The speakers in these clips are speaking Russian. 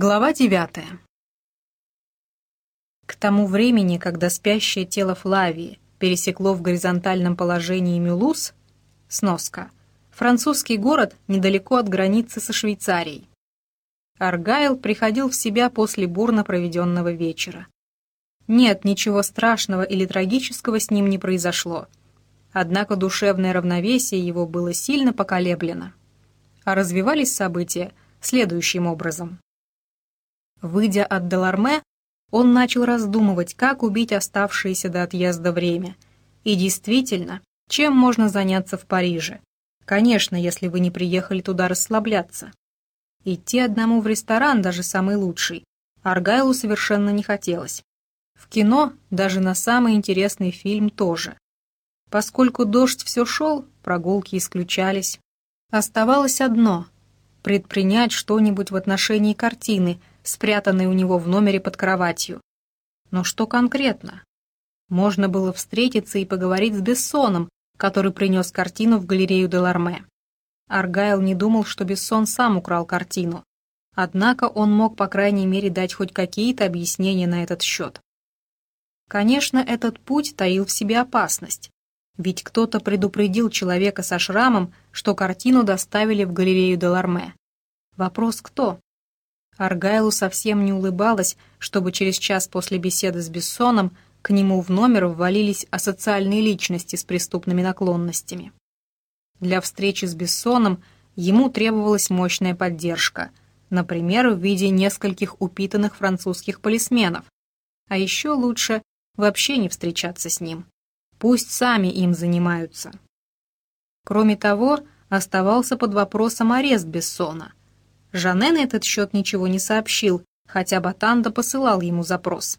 Глава девятая. К тому времени, когда спящее тело Флавии пересекло в горизонтальном положении Мюлуз, сноска, французский город недалеко от границы со Швейцарией. Аргайл приходил в себя после бурно проведенного вечера. Нет, ничего страшного или трагического с ним не произошло. Однако душевное равновесие его было сильно поколеблено. А развивались события следующим образом. Выйдя от Деларме, он начал раздумывать, как убить оставшееся до отъезда время. И действительно, чем можно заняться в Париже? Конечно, если вы не приехали туда расслабляться. Идти одному в ресторан, даже самый лучший, Аргайлу совершенно не хотелось. В кино, даже на самый интересный фильм тоже. Поскольку дождь все шел, прогулки исключались. Оставалось одно — предпринять что-нибудь в отношении картины, спрятанной у него в номере под кроватью. Но что конкретно? Можно было встретиться и поговорить с Бессоном, который принес картину в галерею Деларме. Аргайл не думал, что Бессон сам украл картину. Однако он мог, по крайней мере, дать хоть какие-то объяснения на этот счет. Конечно, этот путь таил в себе опасность. Ведь кто-то предупредил человека со шрамом, что картину доставили в галерею Деларме. Вопрос кто? Аргайлу совсем не улыбалось, чтобы через час после беседы с Бессоном к нему в номер ввалились асоциальные личности с преступными наклонностями. Для встречи с Бессоном ему требовалась мощная поддержка, например, в виде нескольких упитанных французских полисменов. А еще лучше вообще не встречаться с ним. Пусть сами им занимаются. Кроме того, оставался под вопросом арест Бессона. Жанне на этот счет ничего не сообщил, хотя Батанда посылал ему запрос.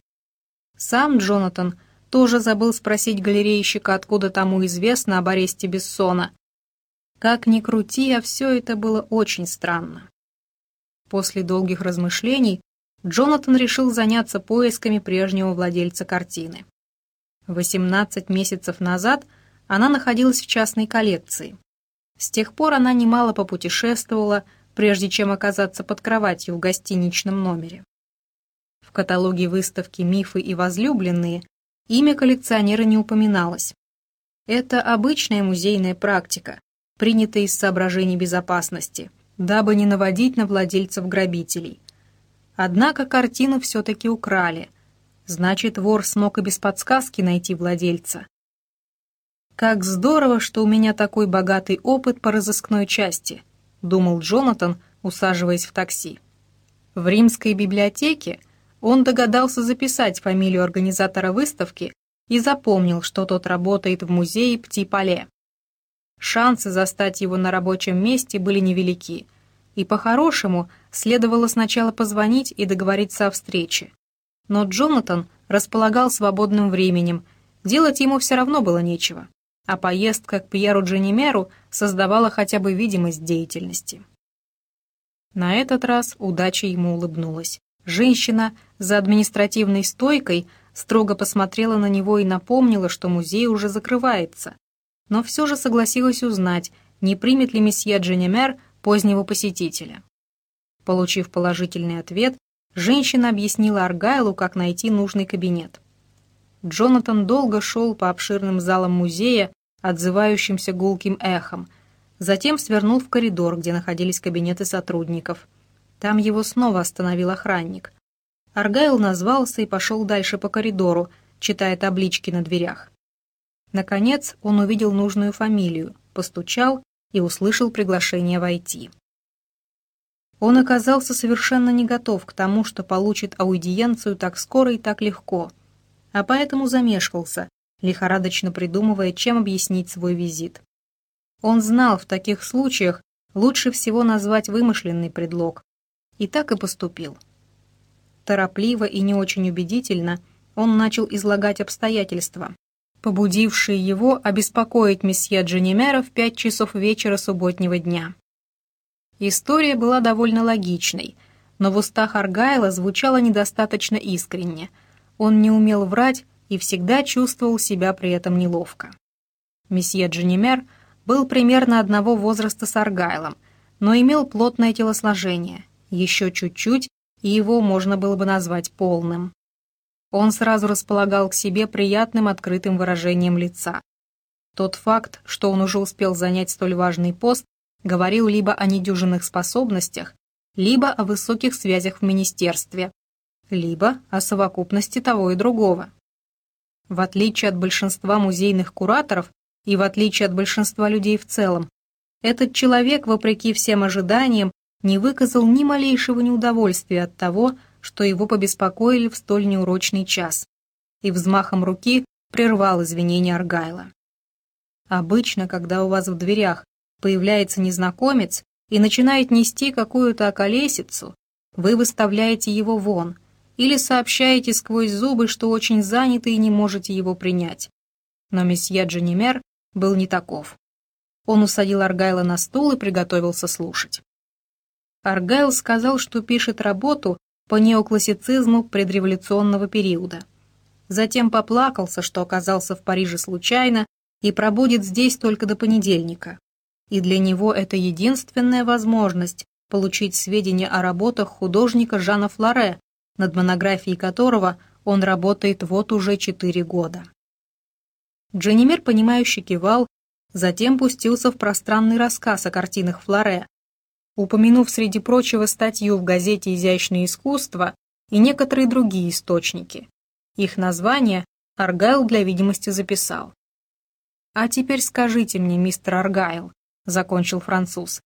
Сам Джонатан тоже забыл спросить галерейщика, откуда тому известно об аресте Бессона. Как ни крути, а все это было очень странно. После долгих размышлений Джонатан решил заняться поисками прежнего владельца картины. 18 месяцев назад она находилась в частной коллекции. С тех пор она немало попутешествовала, прежде чем оказаться под кроватью в гостиничном номере. В каталоге выставки «Мифы и возлюбленные» имя коллекционера не упоминалось. Это обычная музейная практика, принятая из соображений безопасности, дабы не наводить на владельцев грабителей. Однако картину все-таки украли. Значит, вор смог и без подсказки найти владельца. Как здорово, что у меня такой богатый опыт по разыскной части –— думал Джонатан, усаживаясь в такси. В римской библиотеке он догадался записать фамилию организатора выставки и запомнил, что тот работает в музее Пти-Пале. Шансы застать его на рабочем месте были невелики, и по-хорошему следовало сначала позвонить и договориться о встрече. Но Джонатан располагал свободным временем, делать ему все равно было нечего а поездка к Пьеру Дженимеру создавала хотя бы видимость деятельности. На этот раз удача ему улыбнулась. Женщина за административной стойкой строго посмотрела на него и напомнила, что музей уже закрывается, но все же согласилась узнать, не примет ли месье Дженимер позднего посетителя. Получив положительный ответ, женщина объяснила Аргайлу, как найти нужный кабинет. Джонатан долго шел по обширным залам музея, отзывающимся гулким эхом. Затем свернул в коридор, где находились кабинеты сотрудников. Там его снова остановил охранник. Аргайл назвался и пошел дальше по коридору, читая таблички на дверях. Наконец он увидел нужную фамилию, постучал и услышал приглашение войти. Он оказался совершенно не готов к тому, что получит аудиенцию так скоро и так легко, а поэтому замешкался, лихорадочно придумывая, чем объяснить свой визит. Он знал, в таких случаях лучше всего назвать вымышленный предлог. И так и поступил. Торопливо и не очень убедительно он начал излагать обстоятельства, побудившие его обеспокоить месье Дженемера в пять часов вечера субботнего дня. История была довольно логичной, но в устах Аргайла звучала недостаточно искренне. Он не умел врать и всегда чувствовал себя при этом неловко. Месье Дженемер был примерно одного возраста с Аргайлом, но имел плотное телосложение. Еще чуть-чуть, и его можно было бы назвать полным. Он сразу располагал к себе приятным открытым выражением лица. Тот факт, что он уже успел занять столь важный пост, говорил либо о недюжинных способностях, либо о высоких связях в министерстве, либо о совокупности того и другого. В отличие от большинства музейных кураторов и в отличие от большинства людей в целом, этот человек, вопреки всем ожиданиям, не выказал ни малейшего неудовольствия от того, что его побеспокоили в столь неурочный час, и взмахом руки прервал извинения Аргайла. Обычно, когда у вас в дверях появляется незнакомец и начинает нести какую-то околесицу, вы выставляете его вон или сообщаете сквозь зубы, что очень заняты и не можете его принять. Но месье Джанимер был не таков. Он усадил Аргайла на стул и приготовился слушать. Аргайл сказал, что пишет работу по неоклассицизму предреволюционного периода. Затем поплакался, что оказался в Париже случайно и пробудет здесь только до понедельника. И для него это единственная возможность получить сведения о работах художника Жана Флоре, над монографией которого он работает вот уже четыре года. Дженнимер, понимающе кивал, затем пустился в пространный рассказ о картинах Флоре, упомянув среди прочего статью в газете «Изящное искусство» и некоторые другие источники. Их название Аргайл для видимости записал. «А теперь скажите мне, мистер Аргайл», — закончил француз,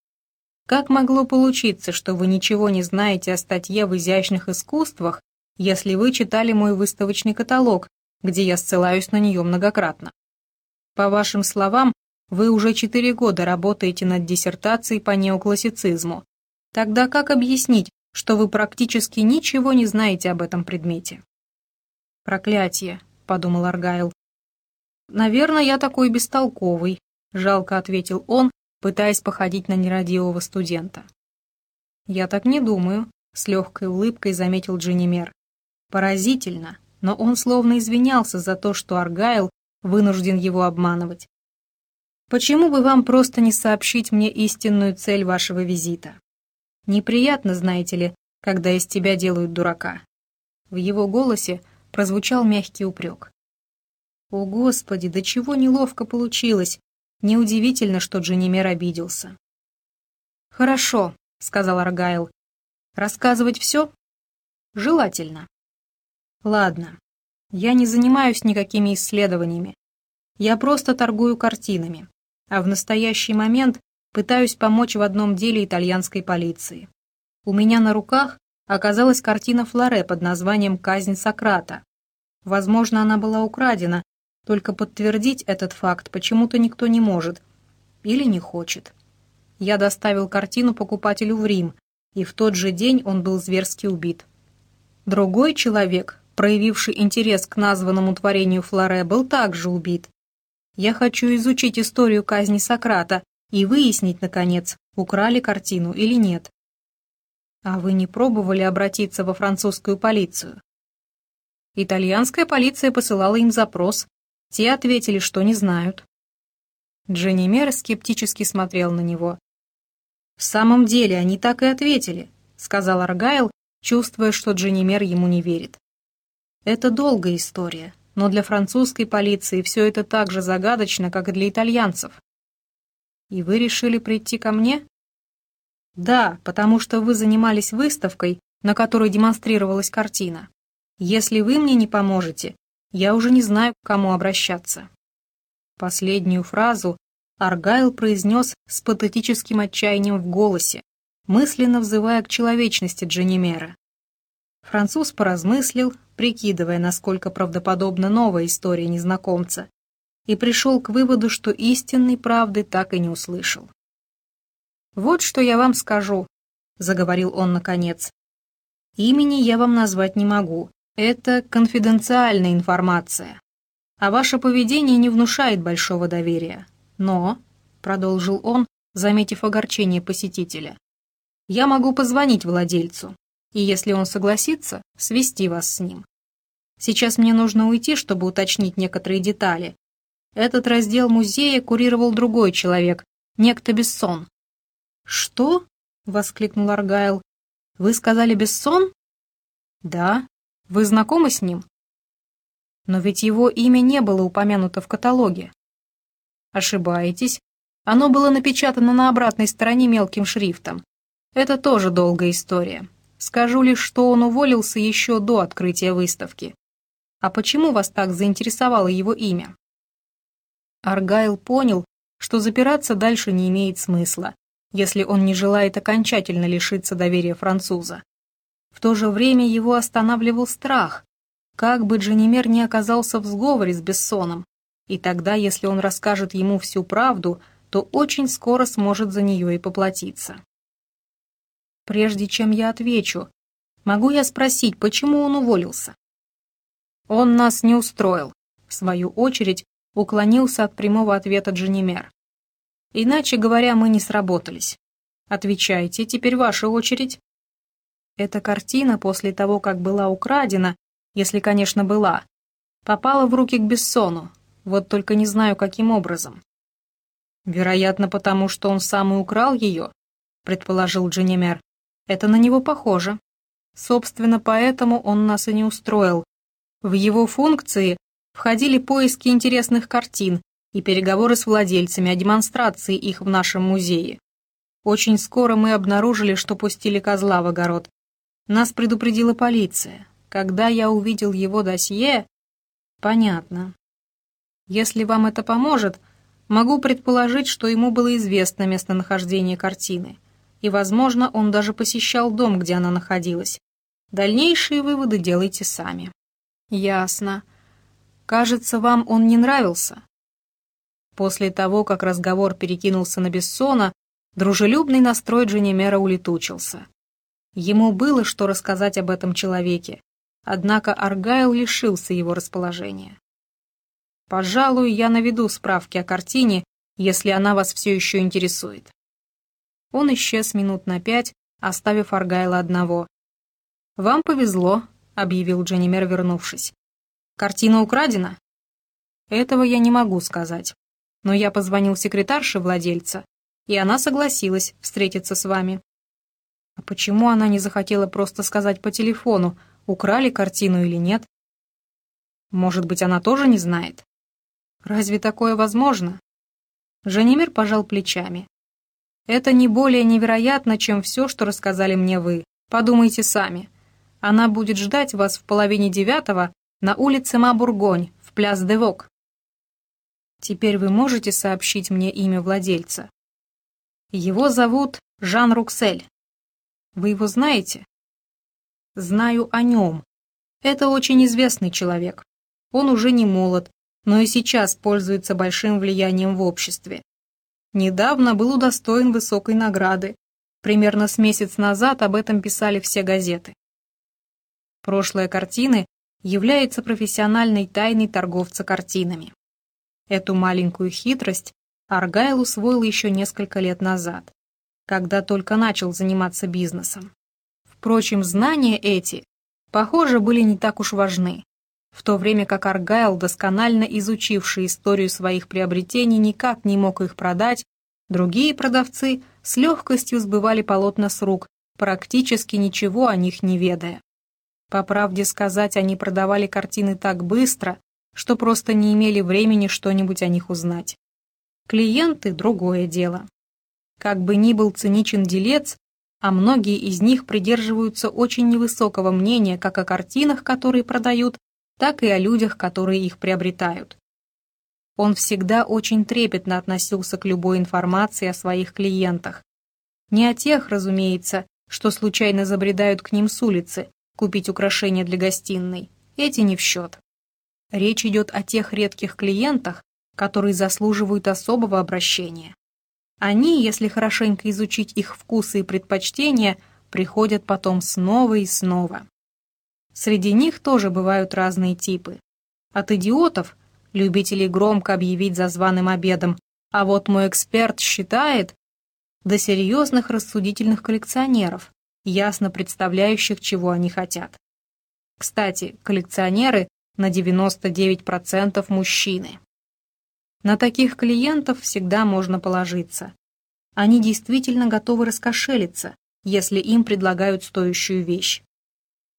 «как могло получиться, что вы ничего не знаете о статье в изящных искусствах, если вы читали мой выставочный каталог, где я ссылаюсь на нее многократно? По вашим словам, вы уже четыре года работаете над диссертацией по неоклассицизму. Тогда как объяснить, что вы практически ничего не знаете об этом предмете?» «Проклятие», — подумал Аргайл. «Наверное, я такой бестолковый», — жалко ответил он, пытаясь походить на нерадивого студента. «Я так не думаю», — с легкой улыбкой заметил Дженнимер. «Поразительно, но он словно извинялся за то, что Аргайл вынужден его обманывать. Почему бы вам просто не сообщить мне истинную цель вашего визита? Неприятно, знаете ли, когда из тебя делают дурака». В его голосе прозвучал мягкий упрек. О, Господи, до чего неловко получилось. Неудивительно, что Дженнимер обиделся. «Хорошо», — сказал Аргайл. «Рассказывать все?» «Желательно». «Ладно. Я не занимаюсь никакими исследованиями. Я просто торгую картинами, а в настоящий момент пытаюсь помочь в одном деле итальянской полиции. У меня на руках оказалась картина Флоре под названием «Казнь Сократа». Возможно, она была украдена, только подтвердить этот факт почему-то никто не может или не хочет. Я доставил картину покупателю в Рим, и в тот же день он был зверски убит. Другой человек, проявивший интерес к названному творению Флоре, был также убит. Я хочу изучить историю казни Сократа и выяснить, наконец, украли картину или нет. А вы не пробовали обратиться во французскую полицию? Итальянская полиция посылала им запрос, те ответили, что не знают. Дженни Мер скептически смотрел на него. «В самом деле, они так и ответили», — сказал Аргайл, чувствуя, что Дженни Мер ему не верит. «Это долгая история, но для французской полиции все это так же загадочно, как и для итальянцев». «И вы решили прийти ко мне?» «Да, потому что вы занимались выставкой, на которой демонстрировалась картина. Если вы мне не поможете, я уже не знаю, к кому обращаться. Последнюю фразу Аргайл произнес с патетическим отчаянием в голосе, мысленно взывая к человечности Дженнимера. Француз поразмыслил, прикидывая, насколько правдоподобна новая история незнакомца, и пришел к выводу, что истинной правды так и не услышал. «Вот что я вам скажу», — заговорил он наконец. «Имени я вам назвать не могу, это конфиденциальная информация. А ваше поведение не внушает большого доверия. Но, продолжил он, заметив огорчение посетителя, я могу позвонить владельцу, и если он согласится, свести вас с ним. Сейчас мне нужно уйти, чтобы уточнить некоторые детали. Этот раздел музея курировал другой человек, некто Бессон. «Что?» — воскликнул Аргайл. «Вы сказали Бессон? Да? Вы знакомы с ним? Но ведь его имя не было упомянуто в каталоге. Ошибаетесь. Оно было напечатано на обратной стороне мелким шрифтом. Это тоже долгая история. Скажу лишь, что он уволился еще до открытия выставки. А почему вас так заинтересовало его имя? Аргайл понял, что запираться дальше не имеет смысла, если он не желает окончательно лишиться доверия француза. В то же время его останавливал страх, как бы Дженемер не оказался в сговоре с Бессоном, и тогда, если он расскажет ему всю правду, то очень скоро сможет за нее и поплатиться. Прежде чем я отвечу, могу я спросить, почему он уволился? Он нас не устроил. В свою очередь, уклонился от прямого ответа Дженемер. Иначе говоря, мы не сработались. Отвечайте, теперь ваша очередь. Эта картина после того, как была украдена, если, конечно, была, попала в руки к Бессону, вот только не знаю, каким образом. Вероятно, потому что он сам и украл ее, предположил Дженемер. Это на него похоже. Собственно, поэтому он нас и не устроил. В его функции входили поиски интересных картин и переговоры с владельцами о демонстрации их в нашем музее. Очень скоро мы обнаружили, что пустили козла в огород. Нас предупредила полиция. Когда я увидел его досье... Понятно. Если вам это поможет, могу предположить, что ему было известно местонахождение картины и, возможно, он даже посещал дом, где она находилась. Дальнейшие выводы делайте сами. Ясно. Кажется, вам он не нравился. После того, как разговор перекинулся на Бессона, дружелюбный настрой Дженемера улетучился. Ему было что рассказать об этом человеке, однако Аргайл лишился его расположения. «Пожалуй, я наведу справки о картине, если она вас все еще интересует». Он исчез минут на пять, оставив Аргайла одного. «Вам повезло», — объявил Дженнимер, вернувшись. «Картина украдена?» «Этого я не могу сказать. Но я позвонил секретарше владельца, и она согласилась встретиться с вами». «А почему она не захотела просто сказать по телефону, украли картину или нет?» «Может быть, она тоже не знает?» «Разве такое возможно?» Женимир пожал плечами. Это не более невероятно, чем все, что рассказали мне вы. Подумайте сами. Она будет ждать вас в половине девятого на улице Мабургонь, в пляс де Вок. Теперь вы можете сообщить мне имя владельца? Его зовут Жан Руксель. Вы его знаете? Знаю о нем. Это очень известный человек. Он уже не молод, но и сейчас пользуется большим влиянием в обществе недавно был удостоен высокой награды. Примерно с месяц назад об этом писали все газеты. Прошлое картины является профессиональной тайной торговца картинами. Эту маленькую хитрость Аргайл усвоил еще несколько лет назад, когда только начал заниматься бизнесом. Впрочем, знания эти, похоже, были не так уж важны, в то время как Аргайл, досконально изучивший историю своих приобретений, никак не мог их продать, другие продавцы с легкостью сбывали полотна с рук, практически ничего о них не ведая. По правде сказать, они продавали картины так быстро, что просто не имели времени что-нибудь о них узнать. Клиенты — другое дело. Как бы ни был циничен делец, а многие из них придерживаются очень невысокого мнения как о картинах, которые продают, так и о людях, которые их приобретают. Он всегда очень трепетно относился к любой информации о своих клиентах. Не о тех, разумеется, что случайно забредают к ним с улицы, купить украшения для гостиной. Эти не в счет. Речь идет о тех редких клиентах, которые заслуживают особого обращения. Они, если хорошенько изучить их вкусы и предпочтения, приходят потом снова и снова. Среди них тоже бывают разные типы. От идиотов, любителей громко объявить за званым обедом, а вот мой эксперт считает, до серьезных рассудительных коллекционеров, ясно представляющих, чего они хотят. Кстати, коллекционеры на 99% мужчины. На таких клиентов всегда можно положиться. Они действительно готовы раскошелиться, если им предлагают стоящую вещь.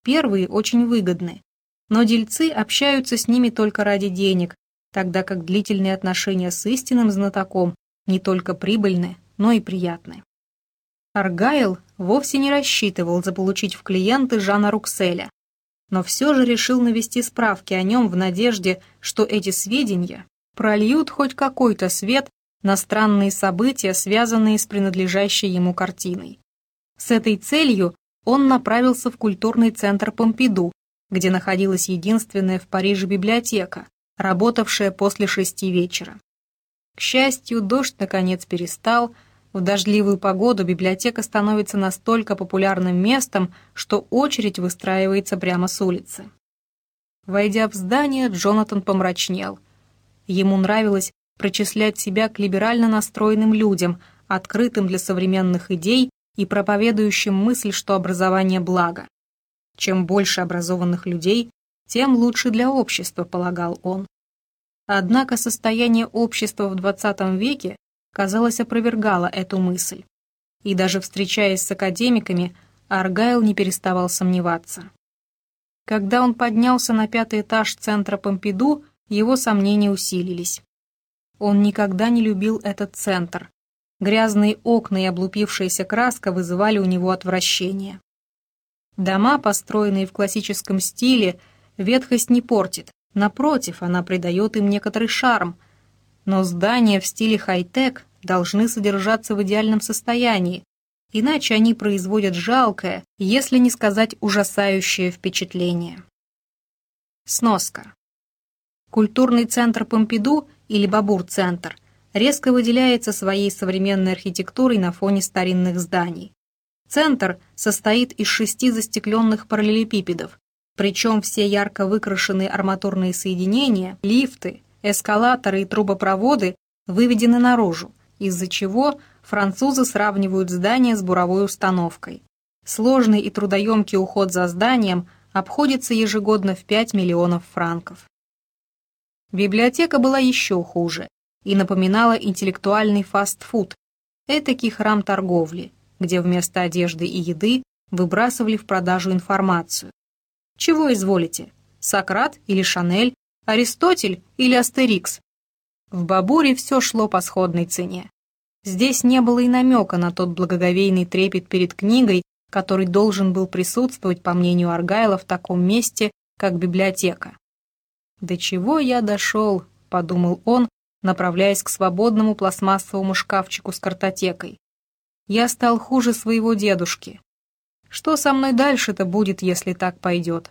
Первые очень выгодны, но дельцы общаются с ними только ради денег, тогда как длительные отношения с истинным знатоком не только прибыльны, но и приятны. Аргайл вовсе не рассчитывал заполучить в клиенты Жана Рукселя, но все же решил навести справки о нем в надежде, что эти сведения прольют хоть какой-то свет на странные события, связанные с принадлежащей ему картиной. С этой целью он направился в культурный центр Помпиду, где находилась единственная в Париже библиотека, работавшая после шести вечера. К счастью, дождь наконец перестал, в дождливую погоду библиотека становится настолько популярным местом, что очередь выстраивается прямо с улицы. Войдя в здание, Джонатан помрачнел. Ему нравилось причислять себя к либерально настроенным людям, открытым для современных идей и проповедующим мысль, что образование – благо. Чем больше образованных людей, тем лучше для общества, полагал он. Однако состояние общества в XX веке, казалось, опровергало эту мысль. И даже встречаясь с академиками, Аргайл не переставал сомневаться. Когда он поднялся на пятый этаж центра Помпиду, его сомнения усилились. Он никогда не любил этот центр. Грязные окна и облупившаяся краска вызывали у него отвращение. Дома, построенные в классическом стиле, ветхость не портит, напротив, она придает им некоторый шарм. Но здания в стиле хай-тек должны содержаться в идеальном состоянии, иначе они производят жалкое, если не сказать ужасающее впечатление. Сноска. Культурный центр Помпиду или Бабур-центр резко выделяется своей современной архитектурой на фоне старинных зданий. Центр состоит из шести застекленных параллелепипедов, причем все ярко выкрашенные арматурные соединения, лифты, эскалаторы и трубопроводы выведены наружу, из-за чего французы сравнивают здание с буровой установкой. Сложный и трудоемкий уход за зданием обходится ежегодно в 5 миллионов франков. Библиотека была еще хуже и напоминала интеллектуальный фастфуд, этакий храм торговли, где вместо одежды и еды выбрасывали в продажу информацию. Чего изволите? Сократ или Шанель? Аристотель или Астерикс? В Бабуре все шло по сходной цене. Здесь не было и намека на тот благоговейный трепет перед книгой, который должен был присутствовать, по мнению Аргайла, в таком месте, как библиотека. «До чего я дошел?» — подумал он, направляясь к свободному пластмассовому шкафчику с картотекой. Я стал хуже своего дедушки. Что со мной дальше-то будет, если так пойдет?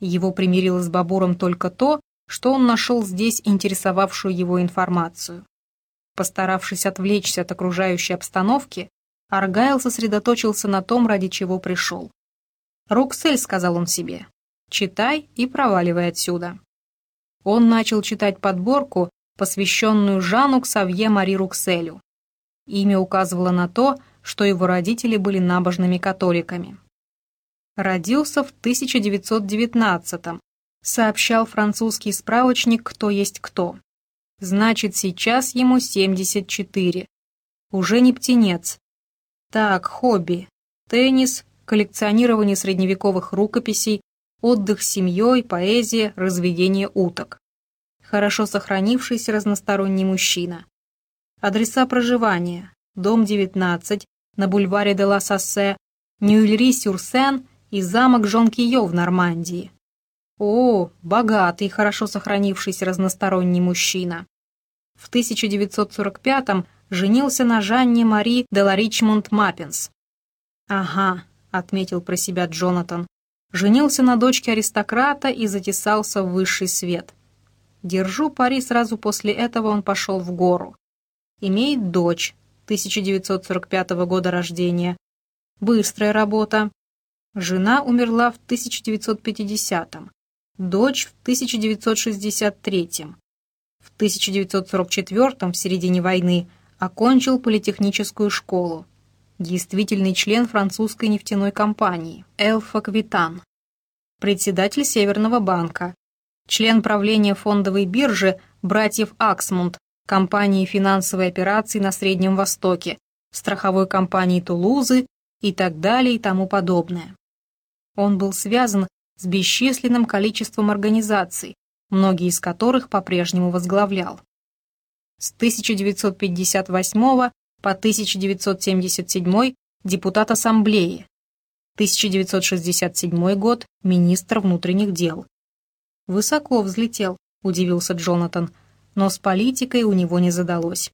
Его примирило с Бабуром только то, что он нашел здесь интересовавшую его информацию. Постаравшись отвлечься от окружающей обстановки, Аргайл сосредоточился на том, ради чего пришел. «Руксель», — сказал он себе, — «читай и проваливай отсюда». Он начал читать подборку, посвященную Жану Ксавье Мари Рукселю. Имя указывало на то, что его родители были набожными католиками. Родился в 1919-м, сообщал французский справочник «Кто есть кто». Значит, сейчас ему 74. Уже не птенец. Так, хобби. Теннис, коллекционирование средневековых рукописей, отдых с семьей, поэзия, разведение уток. Хорошо сохранившийся разносторонний мужчина. Адреса проживания. Дом 19, на бульваре де ла Сассе, Нюильри-Сюрсен и замок Жон-Кио в Нормандии. О, богатый, хорошо сохранившийся разносторонний мужчина. В 1945-м женился на Жанне Мари де ла Ричмонд Маппинс. «Ага», — отметил про себя Джонатан, женился на дочке аристократа и затесался в высший свет. Держу пари, сразу после этого он пошел в гору. Имеет дочь, 1945 года рождения. Быстрая работа. Жена умерла в 1950-м. Дочь в 1963-м. В 1944-м, в середине войны, окончил политехническую школу. Действительный член французской нефтяной компании «Элфа Квитан». Председатель Северного банка. Член правления фондовой биржи братьев Аксмунд компании финансовой операции на Среднем Востоке, страховой компании Тулузы и так далее и тому подобное. Он был связан с бесчисленным количеством организаций, многие из которых по-прежнему возглавлял. С 1958 по 1977 депутат Ассамблеи, 1967 год министр внутренних дел. Высоко взлетел, удивился Джонатан, но с политикой у него не задалось.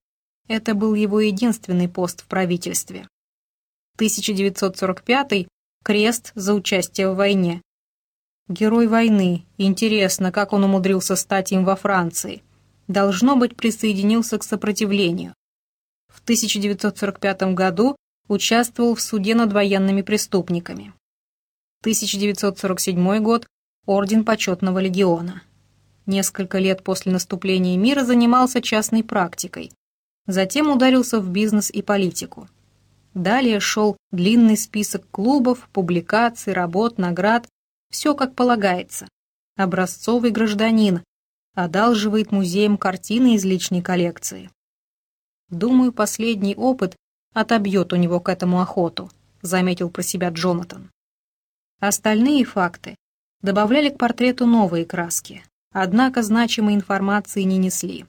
Это был его единственный пост в правительстве. 1945 крест за участие в войне. Герой войны. Интересно, как он умудрился стать им во Франции. Должно быть, присоединился к сопротивлению. В 1945 году участвовал в суде над военными преступниками. 1947 год – Орден Почетного Легиона. Несколько лет после наступления мира занимался частной практикой. Затем ударился в бизнес и политику. Далее шел длинный список клубов, публикаций, работ, наград, все как полагается. Образцовый гражданин, одалживает музеям картины из личной коллекции. Думаю, последний опыт отобьет у него к этому охоту, заметил про себя Джонатан. Остальные факты добавляли к портрету новые краски, однако значимой информации не несли.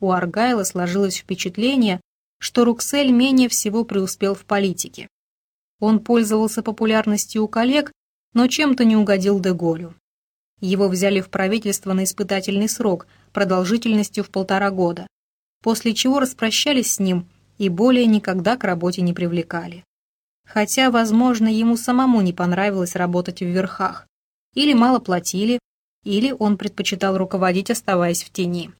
У Аргайла сложилось впечатление, что Руксель менее всего преуспел в политике. Он пользовался популярностью у коллег, но чем-то не угодил Деголю. Его взяли в правительство на испытательный срок, продолжительностью в полтора года, после чего распрощались с ним и более никогда к работе не привлекали. Хотя, возможно, ему самому не понравилось работать в верхах. Или мало платили, или он предпочитал руководить, оставаясь в тени.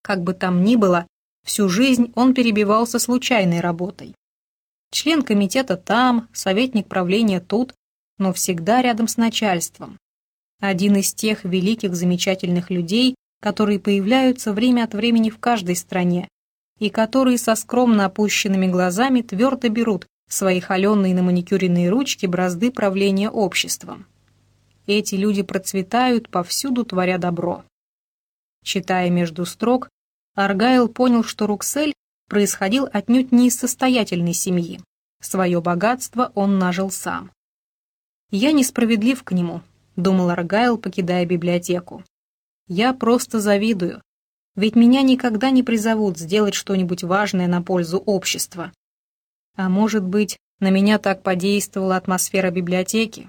Как бы там ни было, всю жизнь он перебивался случайной работой. Член комитета там, советник правления тут, но всегда рядом с начальством. Один из тех великих замечательных людей, которые появляются время от времени в каждой стране, и которые со скромно опущенными глазами твердо берут в свои холеные на маникюренные ручки бразды правления обществом. Эти люди процветают, повсюду творя добро. Читая между строк, Аргайл понял, что Руксель происходил отнюдь не из состоятельной семьи. Свое богатство он нажил сам. «Я несправедлив к нему», — думал Аргайл, покидая библиотеку. «Я просто завидую, ведь меня никогда не призовут сделать что-нибудь важное на пользу общества. А может быть, на меня так подействовала атмосфера библиотеки?»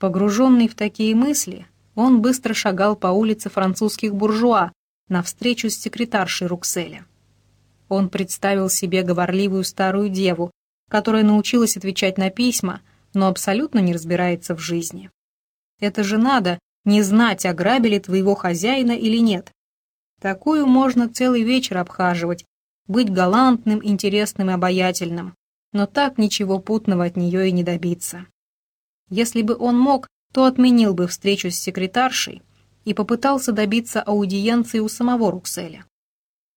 Погруженный в такие мысли, он быстро шагал по улице французских буржуа навстречу с секретаршей Рукселя. Он представил себе говорливую старую деву, которая научилась отвечать на письма, но абсолютно не разбирается в жизни. Это же надо не знать, ограбили твоего хозяина или нет. Такую можно целый вечер обхаживать, быть галантным, интересным и обаятельным, но так ничего путного от нее и не добиться. Если бы он мог, то отменил бы встречу с секретаршей и попытался добиться аудиенции у самого Рукселя.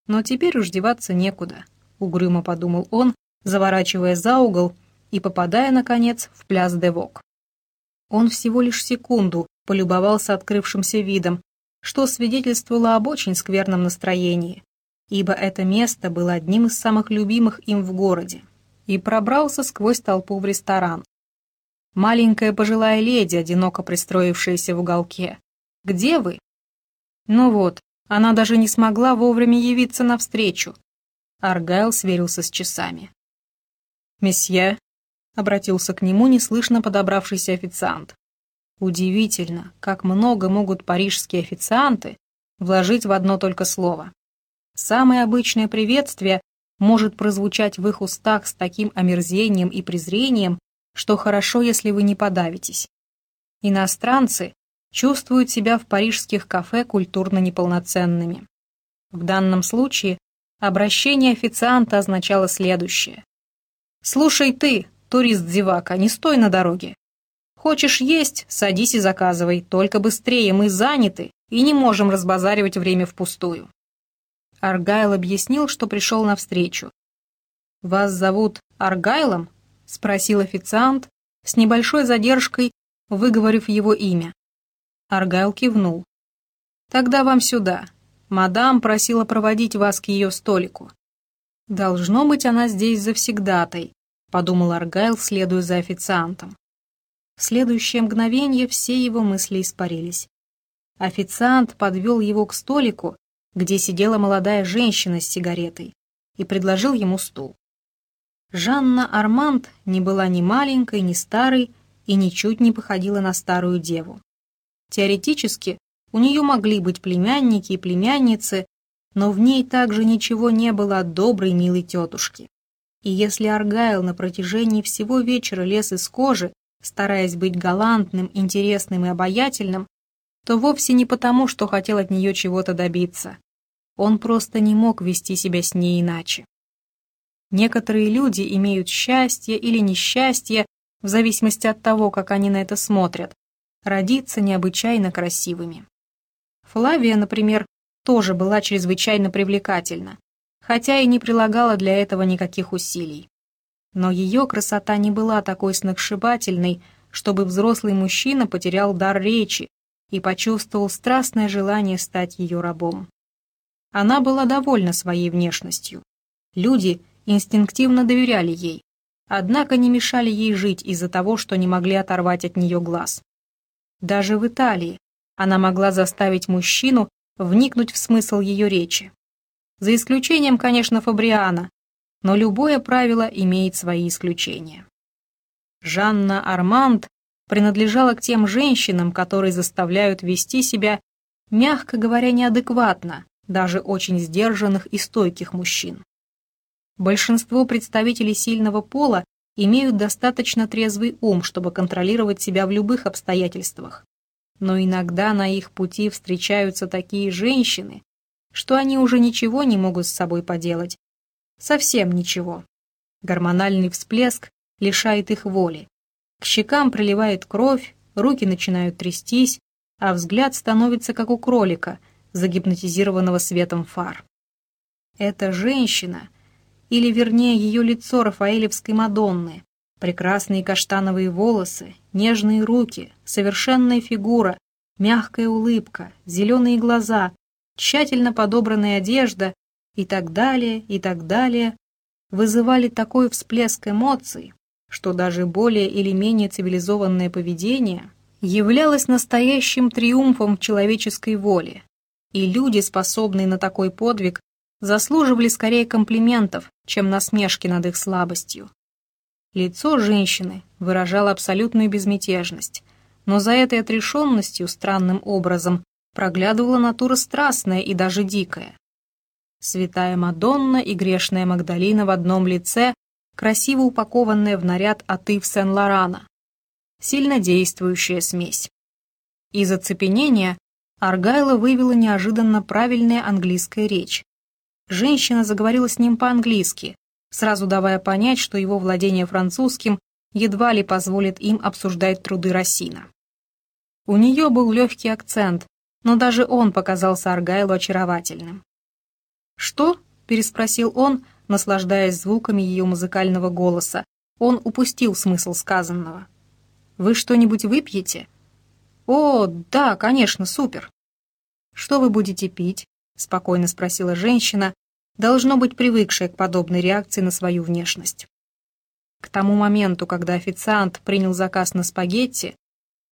Но теперь уж деваться некуда, угрюмо подумал он, заворачивая за угол и попадая, наконец, в пляс Девок. Он всего лишь секунду полюбовался открывшимся видом, что свидетельствовало об очень скверном настроении, ибо это место было одним из самых любимых им в городе, и пробрался сквозь толпу в ресторан. Маленькая пожилая леди, одиноко пристроившаяся в уголке. «Где вы?» Ну вот, она даже не смогла вовремя явиться навстречу. Аргайл сверился с часами. «Месье», — обратился к нему неслышно подобравшийся официант. Удивительно, как много могут парижские официанты вложить в одно только слово. Самое обычное приветствие может прозвучать в их устах с таким омерзением и презрением, что хорошо, если вы не подавитесь. Иностранцы чувствуют себя в парижских кафе культурно неполноценными. В данном случае обращение официанта означало следующее. «Слушай ты, турист-зевака, не стой на дороге. Хочешь есть, садись и заказывай, только быстрее, мы заняты и не можем разбазаривать время впустую». Аргайл объяснил, что пришел навстречу. «Вас зовут Аргайлом?» — спросил официант, с небольшой задержкой, выговорив его имя. Аргайл кивнул. «Тогда вам сюда. Мадам просила проводить вас к ее столику. «Должно быть, она здесь завсегдатой», — подумал Аргайл, следуя за официантом. В следующее мгновение все его мысли испарились. Официант подвел его к столику, где сидела молодая женщина с сигаретой, и предложил ему стул. Жанна Арманд не была ни маленькой, ни старой и ничуть не походила на старую деву. Теоретически, у нее могли быть племянники и племянницы, но в ней также ничего не было от доброй, милой тетушки. И если Аргайл на протяжении всего вечера лез из кожи, стараясь быть галантным, интересным и обаятельным, то вовсе не потому, что хотел от нее чего-то добиться. Он просто не мог вести себя с ней иначе. Некоторые люди имеют счастье или несчастье, в зависимости от того, как они на это смотрят, родиться необычайно красивыми. Флавия, например, тоже была чрезвычайно привлекательна, хотя и не прилагала для этого никаких усилий. Но ее красота не была такой сногсшибательной, чтобы взрослый мужчина потерял дар речи и почувствовал страстное желание стать ее рабом. Она была довольна своей внешностью. Люди инстинктивно доверяли ей, однако не мешали ей жить из-за того, что не могли оторвать от нее глаз. Даже в Италии она могла заставить мужчину вникнуть в смысл ее речи. За исключением, конечно, Фабриана, но любое правило имеет свои исключения. Жанна Арманд принадлежала к тем женщинам, которые заставляют вести себя, мягко говоря, неадекватно, даже очень сдержанных и стойких мужчин. Большинство представителей сильного пола имеют достаточно трезвый ум, чтобы контролировать себя в любых обстоятельствах. Но иногда на их пути встречаются такие женщины, что они уже ничего не могут с собой поделать. Совсем ничего. Гормональный всплеск лишает их воли. К щекам приливает кровь, руки начинают трястись, а взгляд становится как у кролика, загипнотизированного светом фар. Эта женщина или вернее ее лицо Рафаэлевской Мадонны, прекрасные каштановые волосы, нежные руки, совершенная фигура, мягкая улыбка, зеленые глаза, тщательно подобранная одежда и так далее, и так далее, вызывали такой всплеск эмоций, что даже более или менее цивилизованное поведение являлось настоящим триумфом человеческой воли, и люди, способные на такой подвиг, заслуживали скорее комплиментов, чем насмешки над их слабостью. Лицо женщины выражало абсолютную безмятежность, но за этой отрешенностью странным образом проглядывала натура страстная и даже дикая. Святая Мадонна и грешная Магдалина в одном лице, красиво упакованная в наряд от Ив Сен-Лорана. Сильно действующая смесь. Из оцепенения Аргайла вывела неожиданно правильная английская речь, женщина заговорила с ним по-английски, сразу давая понять, что его владение французским едва ли позволит им обсуждать труды Рассина. У нее был легкий акцент, но даже он показался Аргайлу очаровательным. «Что?» — переспросил он, наслаждаясь звуками ее музыкального голоса. Он упустил смысл сказанного. «Вы что-нибудь выпьете?» «О, да, конечно, супер!» «Что вы будете пить?» — спокойно спросила женщина, должно быть привыкшая к подобной реакции на свою внешность. К тому моменту, когда официант принял заказ на спагетти,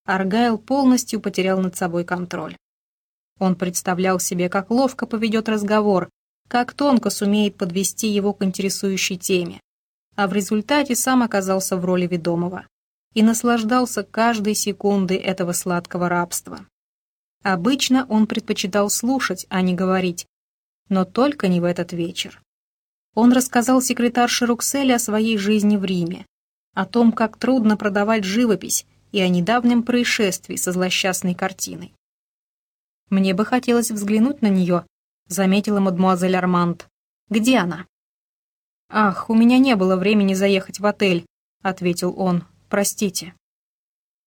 Аргайл полностью потерял над собой контроль. Он представлял себе, как ловко поведет разговор, как тонко сумеет подвести его к интересующей теме, а в результате сам оказался в роли ведомого и наслаждался каждой секундой этого сладкого рабства. Обычно он предпочитал слушать, а не говорить, но только не в этот вечер. Он рассказал секретарше Рукселе о своей жизни в Риме, о том, как трудно продавать живопись и о недавнем происшествии со злосчастной картиной. «Мне бы хотелось взглянуть на нее», — заметила мадмуазель Арманд. «Где она?» «Ах, у меня не было времени заехать в отель», — ответил он. «Простите».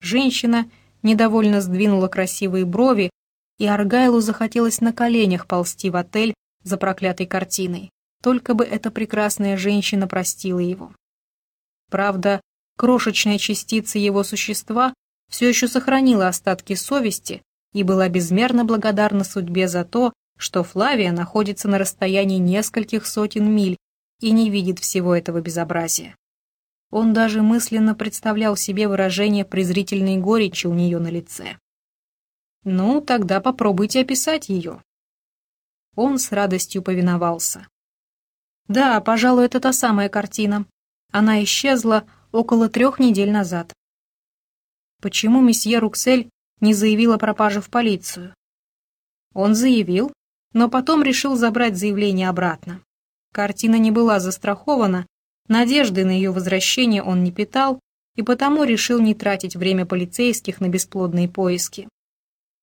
Женщина недовольно сдвинула красивые брови, и Аргайлу захотелось на коленях ползти в отель за проклятой картиной, только бы эта прекрасная женщина простила его. Правда, крошечная частица его существа все еще сохранила остатки совести и была безмерно благодарна судьбе за то, что Флавия находится на расстоянии нескольких сотен миль и не видит всего этого безобразия. Он даже мысленно представлял себе выражение презрительной горечи у нее на лице. «Ну, тогда попробуйте описать ее». Он с радостью повиновался. «Да, пожалуй, это та самая картина. Она исчезла около трех недель назад». Почему месье Руксель не заявил о пропаже в полицию? Он заявил, но потом решил забрать заявление обратно. Картина не была застрахована, надежды на ее возвращение он не питал и потому решил не тратить время полицейских на бесплодные поиски.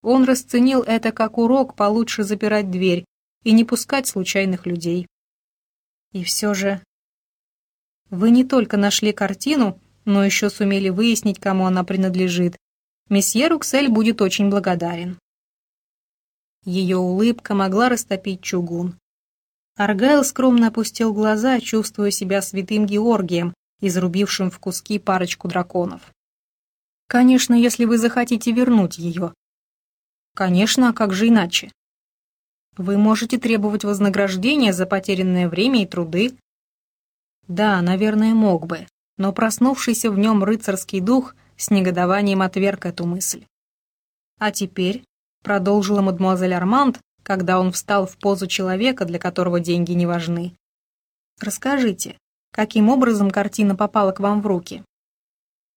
Он расценил это как урок получше запирать дверь и не пускать случайных людей. И все же... Вы не только нашли картину, но еще сумели выяснить, кому она принадлежит. Месье Руксель будет очень благодарен. Ее улыбка могла растопить чугун. Аргайл скромно опустил глаза, чувствуя себя святым Георгием, изрубившим в куски парочку драконов. «Конечно, если вы захотите вернуть ее». «Конечно, а как же иначе?» «Вы можете требовать вознаграждения за потерянное время и труды». «Да, наверное, мог бы но проснувшийся в нем рыцарский дух с негодованием отверг эту мысль. «А теперь», — продолжила мадемуазель Арманд, когда он встал в позу человека, для которого деньги не важны, «расскажите, каким образом картина попала к вам в руки?»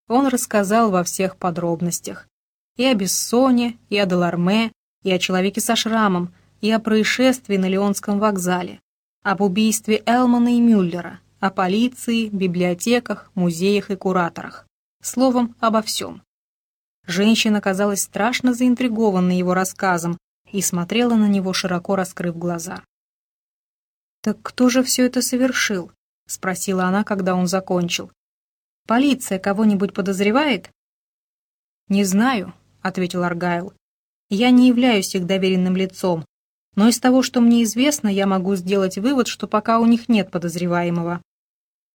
Он рассказал во всех подробностях. И о Бессоне, и о Деларме, и о человеке со шрамом, и о происшествии на Леонском вокзале, об убийстве Элмана и Мюллера, о полиции, библиотеках, музеях и кураторах. Словом, обо всем. Женщина казалась страшно заинтригованной его рассказом и смотрела на него, широко раскрыв глаза. «Так кто же все это совершил?» — спросила она, когда он закончил. «Полиция кого-нибудь подозревает?» «Не знаю», — ответил Аргайл. «Я не являюсь их доверенным лицом, но из того, что мне известно, я могу сделать вывод, что пока у них нет подозреваемого.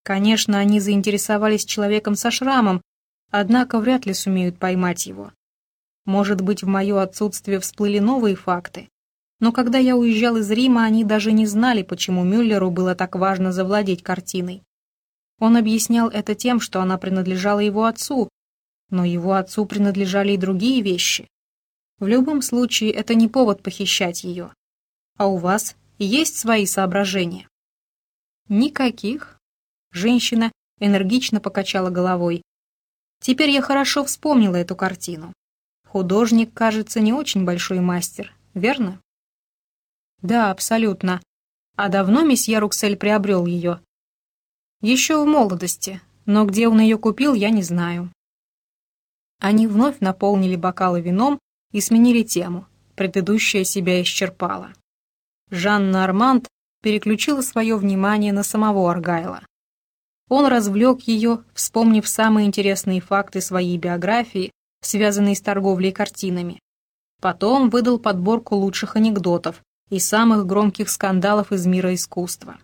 Конечно, они заинтересовались человеком со шрамом, однако вряд ли сумеют поймать его. Может быть, в мое отсутствие всплыли новые факты, но когда я уезжал из Рима, они даже не знали, почему Мюллеру было так важно завладеть картиной. Он объяснял это тем, что она принадлежала его отцу, но его отцу принадлежали и другие вещи. В любом случае, это не повод похищать ее. А у вас есть свои соображения? Никаких. Женщина энергично покачала головой. Теперь я хорошо вспомнила эту картину. Художник, кажется, не очень большой мастер, верно? Да, абсолютно. А давно месье Руксель приобрел ее? Еще в молодости, но где он ее купил, я не знаю. Они вновь наполнили бокалы вином и сменили тему. Предыдущая себя исчерпала. Жанна Арманд переключила свое внимание на самого Аргайла. Он развлек ее, вспомнив самые интересные факты своей биографии, связанные с торговлей картинами. Потом выдал подборку лучших анекдотов и самых громких скандалов из мира искусства.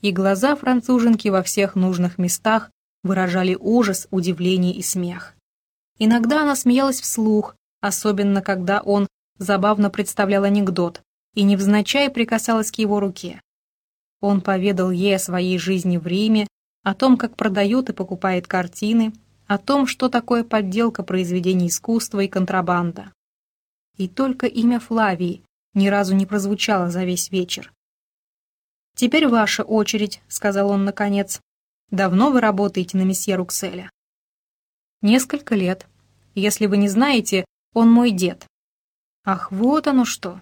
И глаза француженки во всех нужных местах выражали ужас, удивление и смех. Иногда она смеялась вслух, особенно когда он забавно представлял анекдот, и невзначай прикасалась к его руке. Он поведал ей о своей жизни в Риме, о том, как продает и покупает картины, о том, что такое подделка произведений искусства и контрабанда. И только имя Флавии ни разу не прозвучало за весь вечер. «Теперь ваша очередь», — сказал он наконец. «Давно вы работаете на месье Рукселя?» «Несколько лет. Если вы не знаете, он мой дед». «Ах, вот оно что!»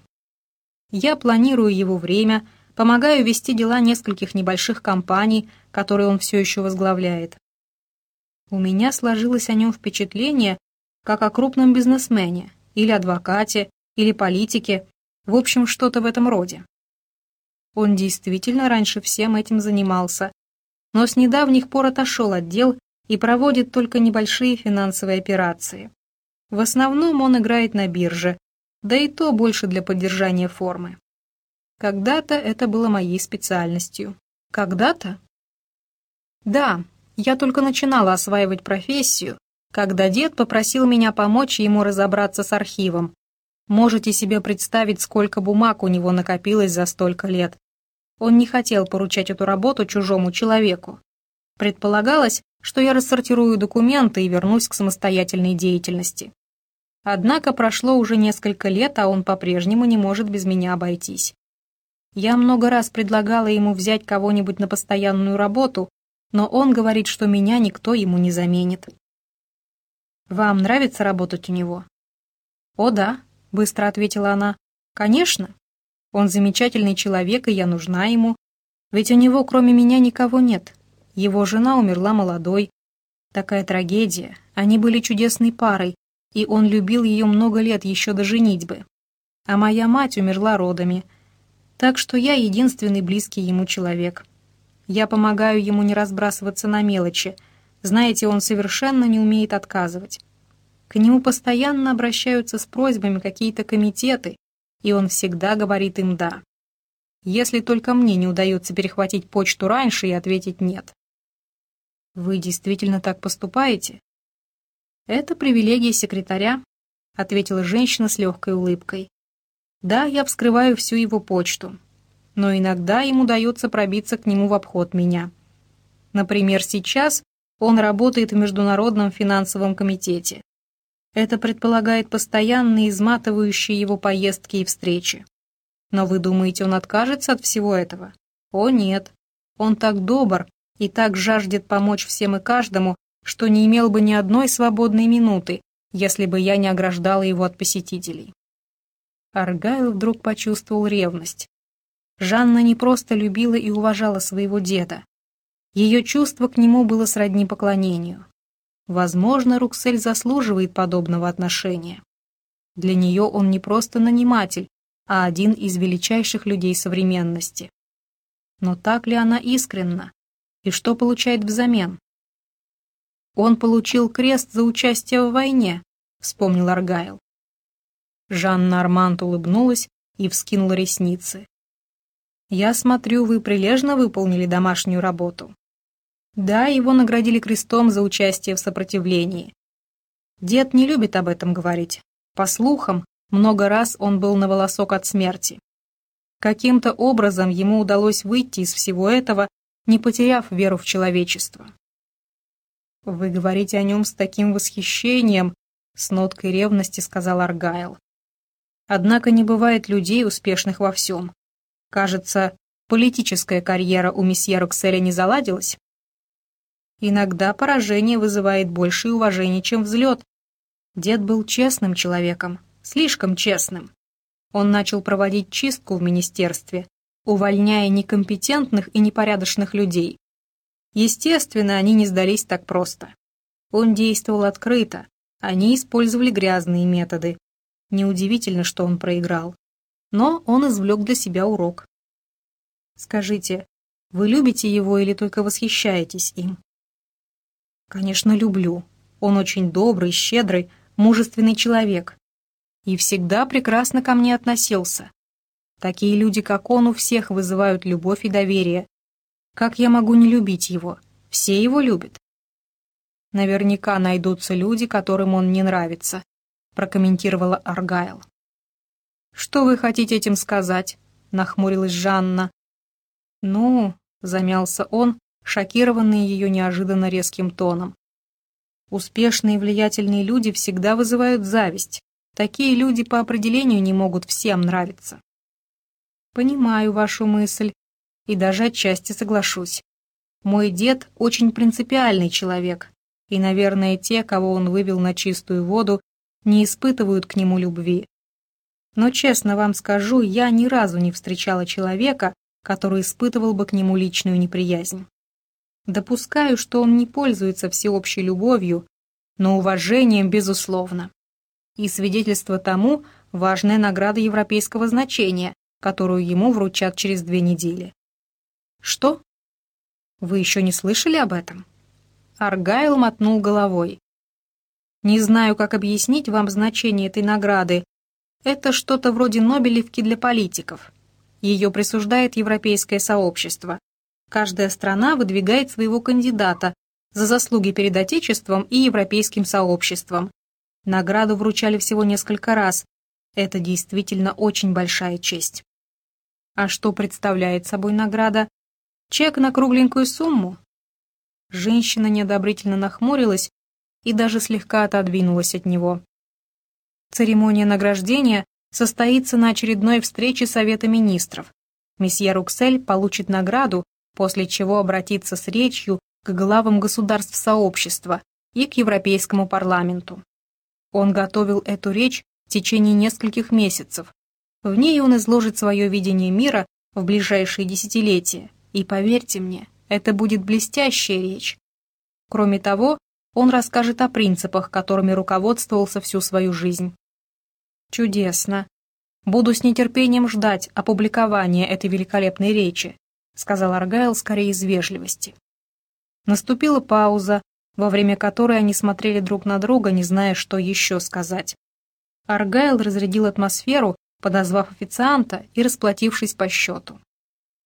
Я планирую его время, помогаю вести дела нескольких небольших компаний, которые он все еще возглавляет. У меня сложилось о нем впечатление, как о крупном бизнесмене, или адвокате, или политике, в общем, что-то в этом роде. Он действительно раньше всем этим занимался, но с недавних пор отошел от дел и проводит только небольшие финансовые операции. В основном он играет на бирже, да и то больше для поддержания формы. Когда-то это было моей специальностью. Когда-то? Да, я только начинала осваивать профессию, когда дед попросил меня помочь ему разобраться с архивом. Можете себе представить, сколько бумаг у него накопилось за столько лет. Он не хотел поручать эту работу чужому человеку. Предполагалось, что я рассортирую документы и вернусь к самостоятельной деятельности. Однако прошло уже несколько лет, а он по-прежнему не может без меня обойтись. Я много раз предлагала ему взять кого-нибудь на постоянную работу, но он говорит, что меня никто ему не заменит. «Вам нравится работать у него?» «О да», — быстро ответила она. «Конечно. Он замечательный человек, и я нужна ему. Ведь у него кроме меня никого нет. Его жена умерла молодой. Такая трагедия. Они были чудесной парой, и он любил ее много лет еще до женитьбы. А моя мать умерла родами. Так что я единственный близкий ему человек. Я помогаю ему не разбрасываться на мелочи. Знаете, он совершенно не умеет отказывать. К нему постоянно обращаются с просьбами какие-то комитеты, и он всегда говорит им «да». Если только мне не удается перехватить почту раньше и ответить «нет». Вы действительно так поступаете? Это привилегия секретаря, ответила женщина с легкой улыбкой. Да, я вскрываю всю его почту, но иногда ему удается пробиться к нему в обход меня. Например, сейчас он работает в Международном финансовом комитете. Это предполагает постоянные изматывающие его поездки и встречи. Но вы думаете, он откажется от всего этого? О нет, он так добр и так жаждет помочь всем и каждому, что не имел бы ни одной свободной минуты, если бы я не ограждала его от посетителей. Аргайл вдруг почувствовал ревность. Жанна не просто любила и уважала своего деда. Ее чувство к нему было сродни поклонению. Возможно, Руксель заслуживает подобного отношения. Для нее он не просто наниматель, а один из величайших людей современности. Но так ли она искренна? И что получает взамен? Он получил крест за участие в войне, вспомнил Аргайл. Жанна Арманд улыбнулась и вскинула ресницы. «Я смотрю, вы прилежно выполнили домашнюю работу». Да, его наградили крестом за участие в сопротивлении. Дед не любит об этом говорить. По слухам, много раз он был на волосок от смерти. Каким-то образом ему удалось выйти из всего этого не потеряв веру в человечество. «Вы говорите о нем с таким восхищением», — с ноткой ревности сказал Аргайл. «Однако не бывает людей, успешных во всем. Кажется, политическая карьера у месье Рокселя не заладилась. Иногда поражение вызывает большее уважение, чем взлет. Дед был честным человеком, слишком честным. Он начал проводить чистку в министерстве, увольняя некомпетентных и непорядочных людей. Естественно, они не сдались так просто. Он действовал открыто, они использовали грязные методы. Неудивительно, что он проиграл. Но он извлек для себя урок. Скажите, вы любите его или только восхищаетесь им? Конечно, люблю. Он очень добрый, щедрый, мужественный человек. И всегда прекрасно ко мне относился. Такие люди, как он, у всех вызывают любовь и доверие. Как я могу не любить его? Все его любят. Наверняка найдутся люди, которым он не нравится, прокомментировала Аргайл. Что вы хотите этим сказать? нахмурилась Жанна. Ну, замялся он, шокированный ее неожиданно резким тоном. Успешные и влиятельные люди всегда вызывают зависть. Такие люди по определению не могут всем нравиться. Понимаю вашу мысль и даже отчасти соглашусь. Мой дед очень принципиальный человек, и, наверное, те, кого он вывел на чистую воду, не испытывают к нему любви. Но честно вам скажу, я ни разу не встречала человека, который испытывал бы к нему личную неприязнь. Допускаю, что он не пользуется всеобщей любовью, но уважением безусловно. И свидетельство тому – важная награда европейского значения, которую ему вручат через две недели. Что? Вы еще не слышали об этом? Аргайл мотнул головой. Не знаю, как объяснить вам значение этой награды. Это что-то вроде Нобелевки для политиков. Ее присуждает Европейское сообщество. Каждая страна выдвигает своего кандидата за заслуги перед Отечеством и Европейским сообществом. Награду вручали всего несколько раз. Это действительно очень большая честь. А что представляет собой награда? Чек на кругленькую сумму? Женщина неодобрительно нахмурилась и даже слегка отодвинулась от него. Церемония награждения состоится на очередной встрече Совета Министров. Месье Руксель получит награду, после чего обратится с речью к главам государств сообщества и к Европейскому парламенту. Он готовил эту речь в течение нескольких месяцев. В ней он изложит свое видение мира в ближайшие десятилетия, и поверьте мне, это будет блестящая речь. Кроме того, он расскажет о принципах, которыми руководствовался всю свою жизнь. Чудесно. Буду с нетерпением ждать опубликования этой великолепной речи, сказал Аргайл скорее из вежливости. Наступила пауза, во время которой они смотрели друг на друга, не зная, что еще сказать. Аргайл разрядил атмосферу, подозвав официанта и расплатившись по счету.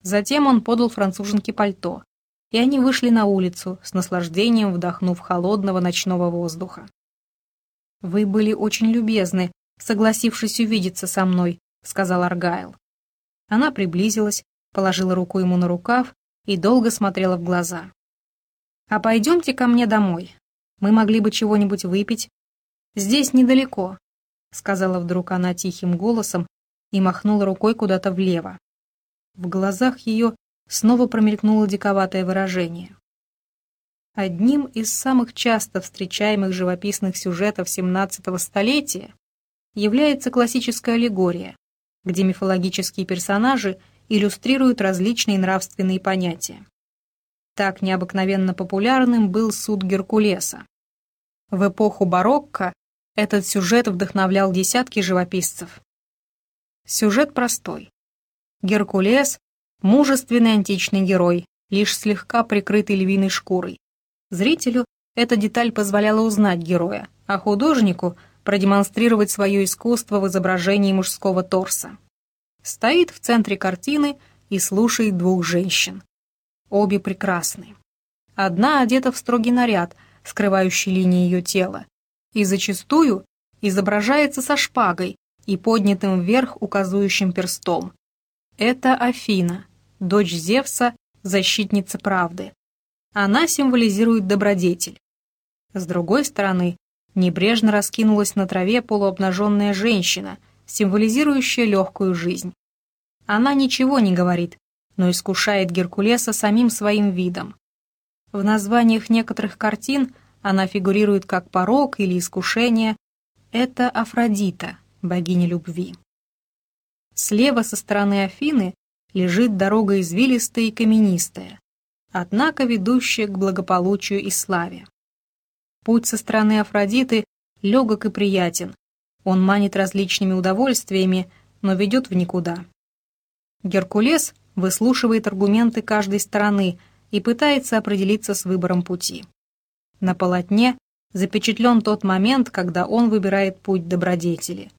Затем он подал француженке пальто, и они вышли на улицу, с наслаждением вдохнув холодного ночного воздуха. «Вы были очень любезны, согласившись увидеться со мной», — сказал Аргайл. Она приблизилась, положила руку ему на рукав и долго смотрела в глаза. «А пойдемте ко мне домой. Мы могли бы чего-нибудь выпить. Здесь недалеко», — сказала вдруг она тихим голосом и махнула рукой куда-то влево. В глазах ее снова промелькнуло диковатое выражение. Одним из самых часто встречаемых живописных сюжетов XVII столетия является классическая аллегория, где мифологические персонажи иллюстрируют различные нравственные понятия. Так необыкновенно популярным был суд Геркулеса. В эпоху барокко этот сюжет вдохновлял десятки живописцев. Сюжет простой. Геркулес – мужественный античный герой, лишь слегка прикрытый львиной шкурой. Зрителю эта деталь позволяла узнать героя, а художнику – продемонстрировать свое искусство в изображении мужского торса. Стоит в центре картины и слушает двух женщин. Обе прекрасны. Одна одета в строгий наряд, скрывающий линии ее тела, и зачастую изображается со шпагой и поднятым вверх указующим перстом. Это Афина, дочь Зевса, защитница правды. Она символизирует добродетель. С другой стороны, Небрежно раскинулась на траве полуобнаженная женщина, символизирующая легкую жизнь. Она ничего не говорит, но искушает Геркулеса самим своим видом. В названиях некоторых картин она фигурирует как порог или искушение. Это Афродита, богиня любви. Слева со стороны Афины лежит дорога извилистая и каменистая, однако ведущая к благополучию и славе. Путь со стороны Афродиты легок и приятен. Он манит различными удовольствиями, но ведет в никуда. Геркулес выслушивает аргументы каждой стороны и пытается определиться с выбором пути. На полотне запечатлен тот момент, когда он выбирает путь добродетели.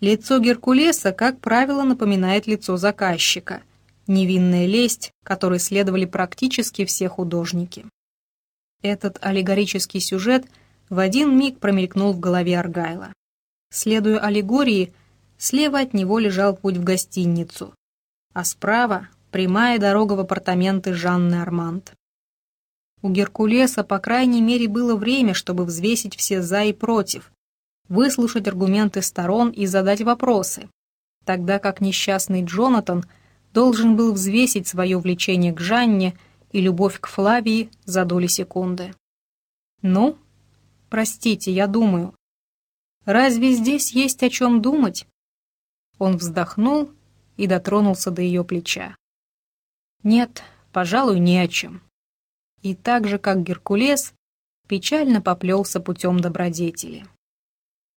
Лицо Геркулеса, как правило, напоминает лицо заказчика, невинная лесть, которой следовали практически все художники. Этот аллегорический сюжет в один миг промелькнул в голове Аргайла. Следуя аллегории, слева от него лежал путь в гостиницу, а справа — прямая дорога в апартаменты Жанны Арманд. У Геркулеса, по крайней мере, было время, чтобы взвесить все «за» и «против», выслушать аргументы сторон и задать вопросы, тогда как несчастный Джонатан должен был взвесить свое влечение к Жанне — и любовь к Флавии за доли секунды. «Ну, простите, я думаю. Разве здесь есть о чем думать?» Он вздохнул и дотронулся до ее плеча. «Нет, пожалуй, не о чем». И так же, как Геркулес, печально поплелся путем добродетели.